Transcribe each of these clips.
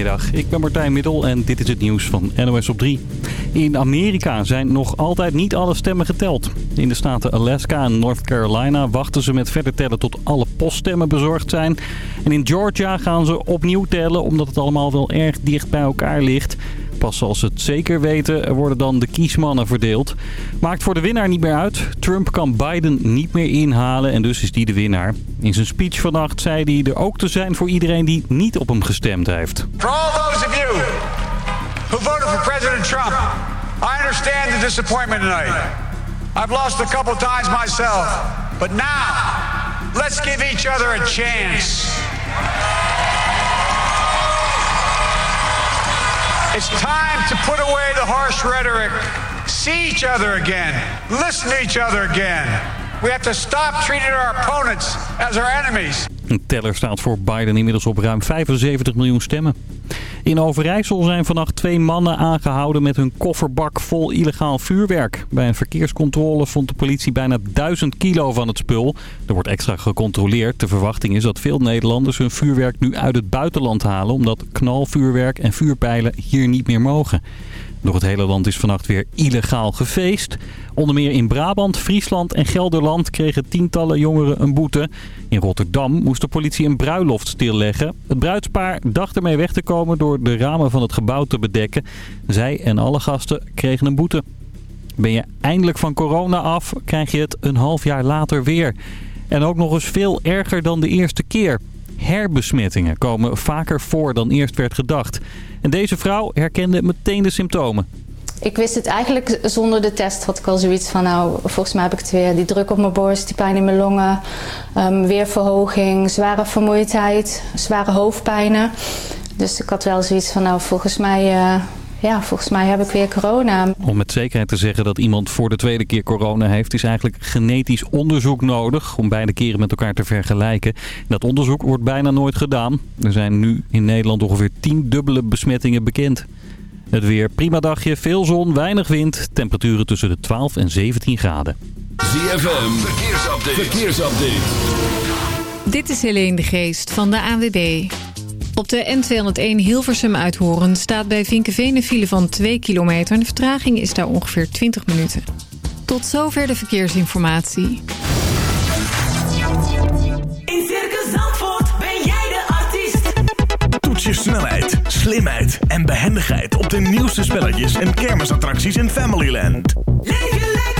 Goedemiddag, ik ben Martijn Middel en dit is het nieuws van NOS op 3. In Amerika zijn nog altijd niet alle stemmen geteld. In de staten Alaska en North Carolina wachten ze met verder tellen tot alle poststemmen bezorgd zijn. En in Georgia gaan ze opnieuw tellen omdat het allemaal wel erg dicht bij elkaar ligt. Pas als ze het zeker weten worden dan de kiesmannen verdeeld. Maakt voor de winnaar niet meer uit. Trump kan Biden niet meer inhalen en dus is die de winnaar. In zijn speech vannacht zei hij er ook te zijn voor iedereen die niet op hem gestemd heeft. For all those of you who voted for President Trump, I understand the disappointment tonight. I've lost a couple times myself, but now let's give each other a chance. It's time to put away the harsh rhetoric, see each other again, listen to each other again. We have to stop treating our opponents as our enemies. Teller staat voor Biden inmiddels op ruim 75 miljoen stemmen. In Overijssel zijn vannacht twee mannen aangehouden met hun kofferbak vol illegaal vuurwerk. Bij een verkeerscontrole vond de politie bijna 1000 kilo van het spul. Er wordt extra gecontroleerd. De verwachting is dat veel Nederlanders hun vuurwerk nu uit het buitenland halen... omdat knalvuurwerk en vuurpijlen hier niet meer mogen. Door het hele land is vannacht weer illegaal gefeest. Onder meer in Brabant, Friesland en Gelderland kregen tientallen jongeren een boete. In Rotterdam moest de politie een bruiloft stilleggen. Het bruidspaar dacht ermee weg te komen door de ramen van het gebouw te bedekken. Zij en alle gasten kregen een boete. Ben je eindelijk van corona af, krijg je het een half jaar later weer. En ook nog eens veel erger dan de eerste keer. Herbesmettingen komen vaker voor dan eerst werd gedacht. En deze vrouw herkende meteen de symptomen. Ik wist het eigenlijk zonder de test. Had ik al zoiets van, nou, volgens mij heb ik het weer. Die druk op mijn borst, die pijn in mijn longen, um, weerverhoging, zware vermoeidheid, zware hoofdpijnen. Dus ik had wel zoiets van, nou, volgens mij... Uh, ja, volgens mij heb ik weer corona. Om met zekerheid te zeggen dat iemand voor de tweede keer corona heeft... is eigenlijk genetisch onderzoek nodig om beide keren met elkaar te vergelijken. Dat onderzoek wordt bijna nooit gedaan. Er zijn nu in Nederland ongeveer 10 dubbele besmettingen bekend. Het weer prima dagje, veel zon, weinig wind. Temperaturen tussen de 12 en 17 graden. ZFM, verkeersupdate. verkeersupdate. Dit is Helene de Geest van de ANWB. Op de N201 Hilversum uithoren staat bij Vinkenveen een file van 2 kilometer. En de vertraging is daar ongeveer 20 minuten. Tot zover de verkeersinformatie. In Circus Zandvoort ben jij de artiest. Toets je snelheid, slimheid en behendigheid op de nieuwste spelletjes en kermisattracties in Familyland. Leef lekker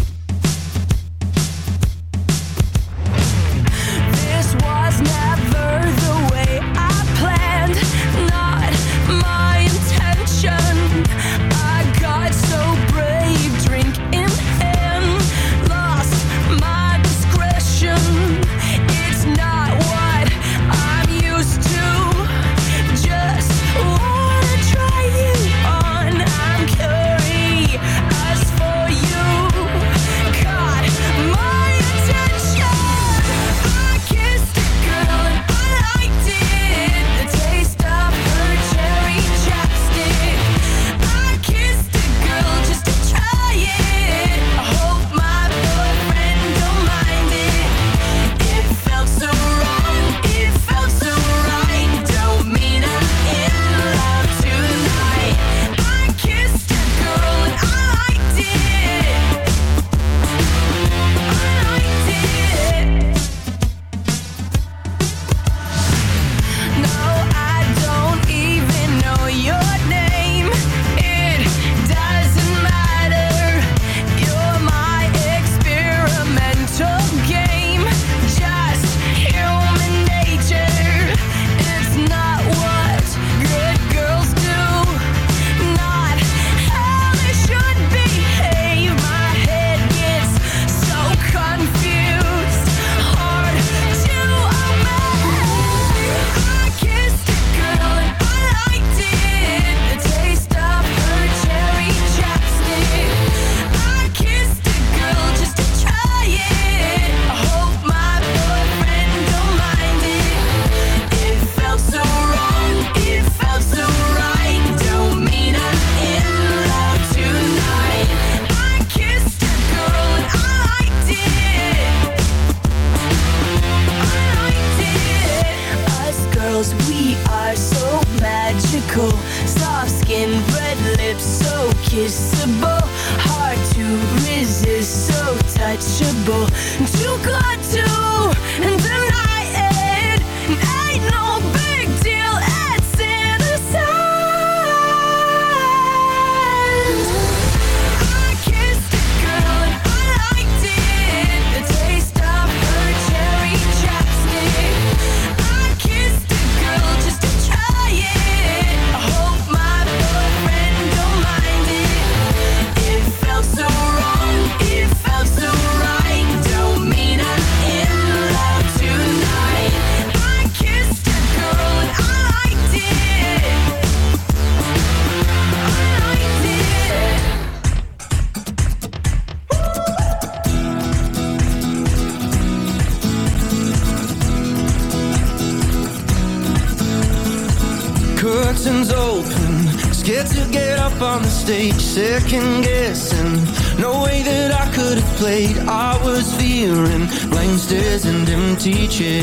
teaching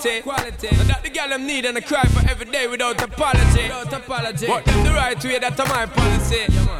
quality. quality. And that the girl them need and I cry for every day without apology. Without apology. What them the right way, that's my policy. Yeah,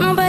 Don't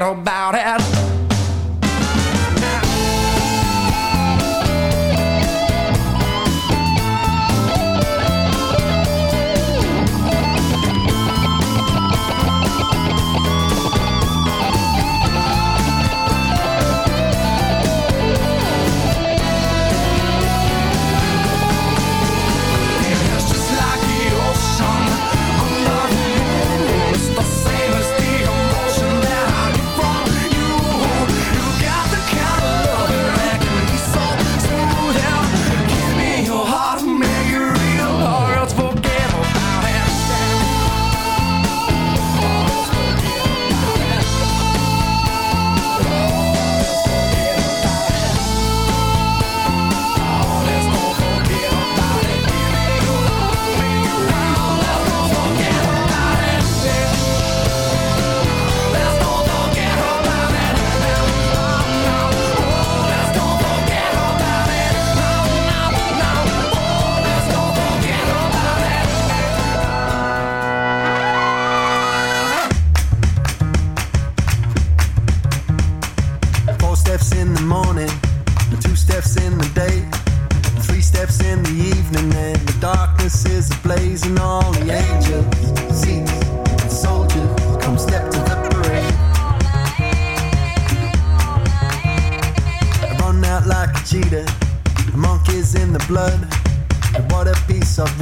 little about it.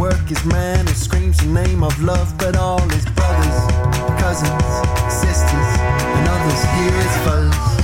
work man who screams the name of love, but all his brothers, cousins, sisters, and others hear his.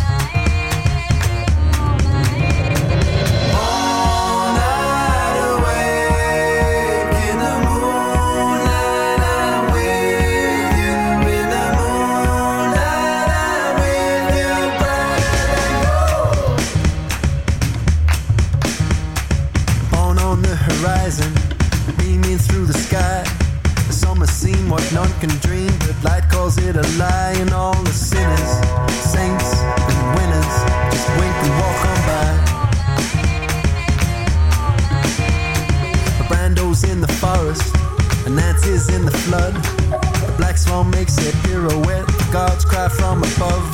from above.